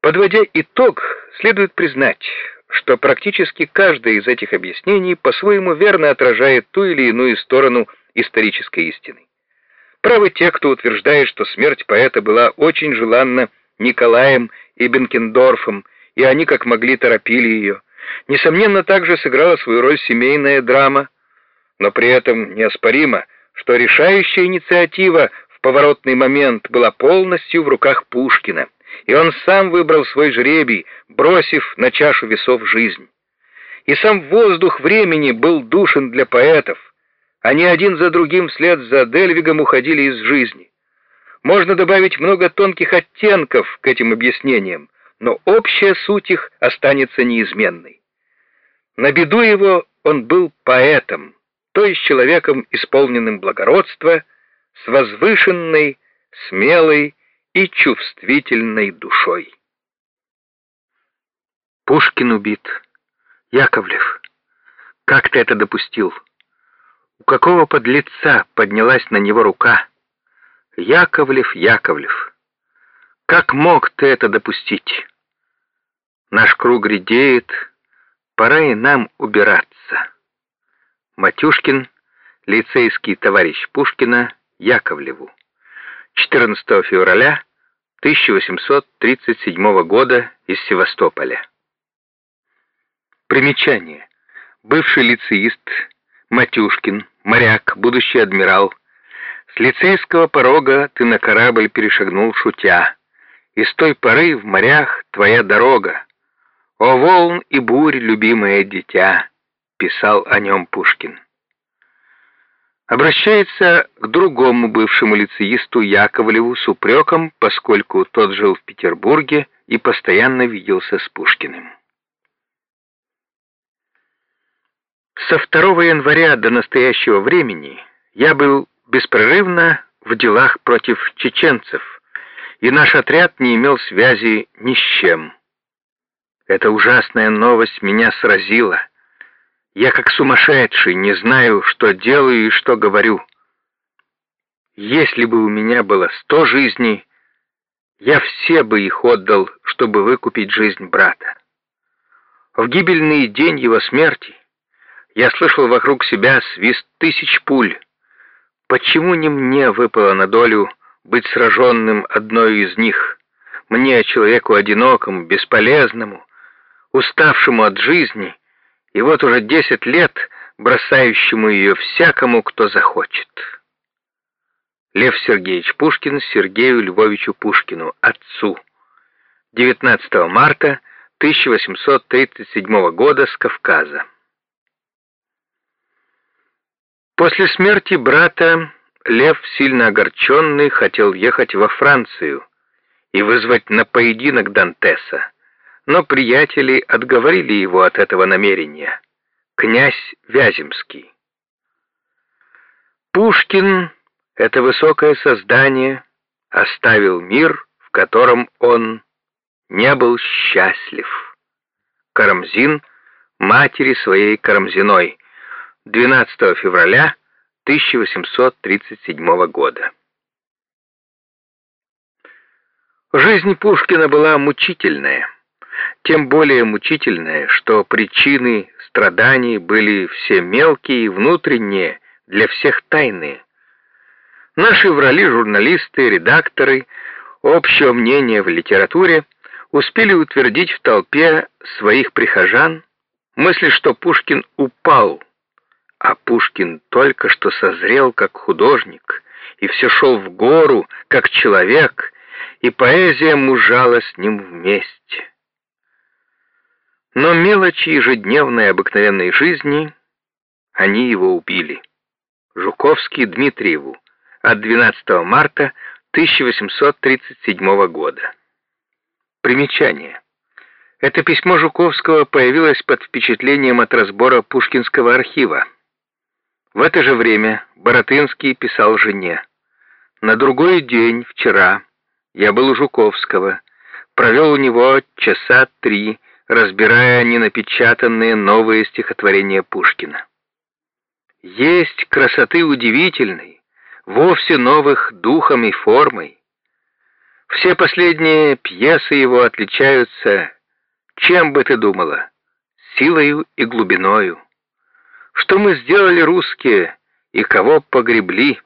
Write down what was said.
Подводя итог, следует признать, что практически каждое из этих объяснений по-своему верно отражает ту или иную сторону исторической истины. Правы те, кто утверждает, что смерть поэта была очень желанна Николаем и Бенкендорфом, и они как могли торопили ее. Несомненно, также сыграла свою роль семейная драма, но при этом неоспоримо, что решающая инициатива в поворотный момент была полностью в руках Пушкина, и он сам выбрал свой жребий, бросив на чашу весов жизнь. И сам воздух времени был душен для поэтов, они один за другим вслед за Дельвигом уходили из жизни. Можно добавить много тонких оттенков к этим объяснениям, но общая суть их останется неизменной. На беду его он был поэтом, то есть человеком, исполненным благородства, с возвышенной, смелой и чувствительной душой. Пушкин убит. Яковлев, как ты это допустил? У какого подлеца поднялась на него рука? Яковлев, Яковлев, как мог ты это допустить? Наш круг редеет, пора и нам убираться. Матюшкин, лицейский товарищ Пушкина, Яковлеву. 14 февраля 1837 года из Севастополя. Примечание. Бывший лицеист Матюшкин, моряк, будущий адмирал. С лицейского порога ты на корабль перешагнул, шутя. И с той поры в морях твоя дорога. О волн и бурь, любимое дитя, писал о нем Пушкин. Обращается к другому бывшему лицеисту Яковлеву с упреком, поскольку тот жил в Петербурге и постоянно виделся с Пушкиным. Со 2 января до настоящего времени я был беспрерывно в делах против чеченцев, и наш отряд не имел связи ни с чем. Эта ужасная новость меня сразила. Я как сумасшедший, не знаю, что делаю и что говорю. Если бы у меня было сто жизней, я все бы их отдал, чтобы выкупить жизнь брата. В гибельный день его смерти я слышал вокруг себя свист тысяч пуль. Почему не мне выпало на долю быть сраженным одной из них? Мне, человеку одинокому, бесполезному, уставшему от жизни, и вот уже десять лет бросающему ее всякому, кто захочет. Лев Сергеевич Пушкин Сергею Львовичу Пушкину, отцу. 19 марта 1837 года с Кавказа. После смерти брата Лев, сильно огорченный, хотел ехать во Францию и вызвать на поединок Дантеса, но приятели отговорили его от этого намерения. Князь Вяземский. Пушкин, это высокое создание, оставил мир, в котором он не был счастлив. Карамзин матери своей Карамзиной, 12 февраля 1837 года. Жизнь Пушкина была мучительная, тем более мучительная, что причины страданий были все мелкие и внутренние, для всех тайные. Наши врали журналисты, редакторы, общее мнение в литературе успели утвердить в толпе своих прихожан мысли, что Пушкин упал а Пушкин только что созрел как художник и все шел в гору как человек, и поэзия мужала с ним вместе. Но мелочи ежедневной обыкновенной жизни, они его убили. Жуковский Дмитриеву от 12 марта 1837 года. Примечание. Это письмо Жуковского появилось под впечатлением от разбора Пушкинского архива. В это же время Боротынский писал жене. На другой день, вчера, я был у Жуковского, провел у него часа три, разбирая ненапечатанные новые стихотворения Пушкина. Есть красоты удивительной, вовсе новых духом и формой. Все последние пьесы его отличаются, чем бы ты думала, силою и глубиною. Что мы сделали русские и кого погребли?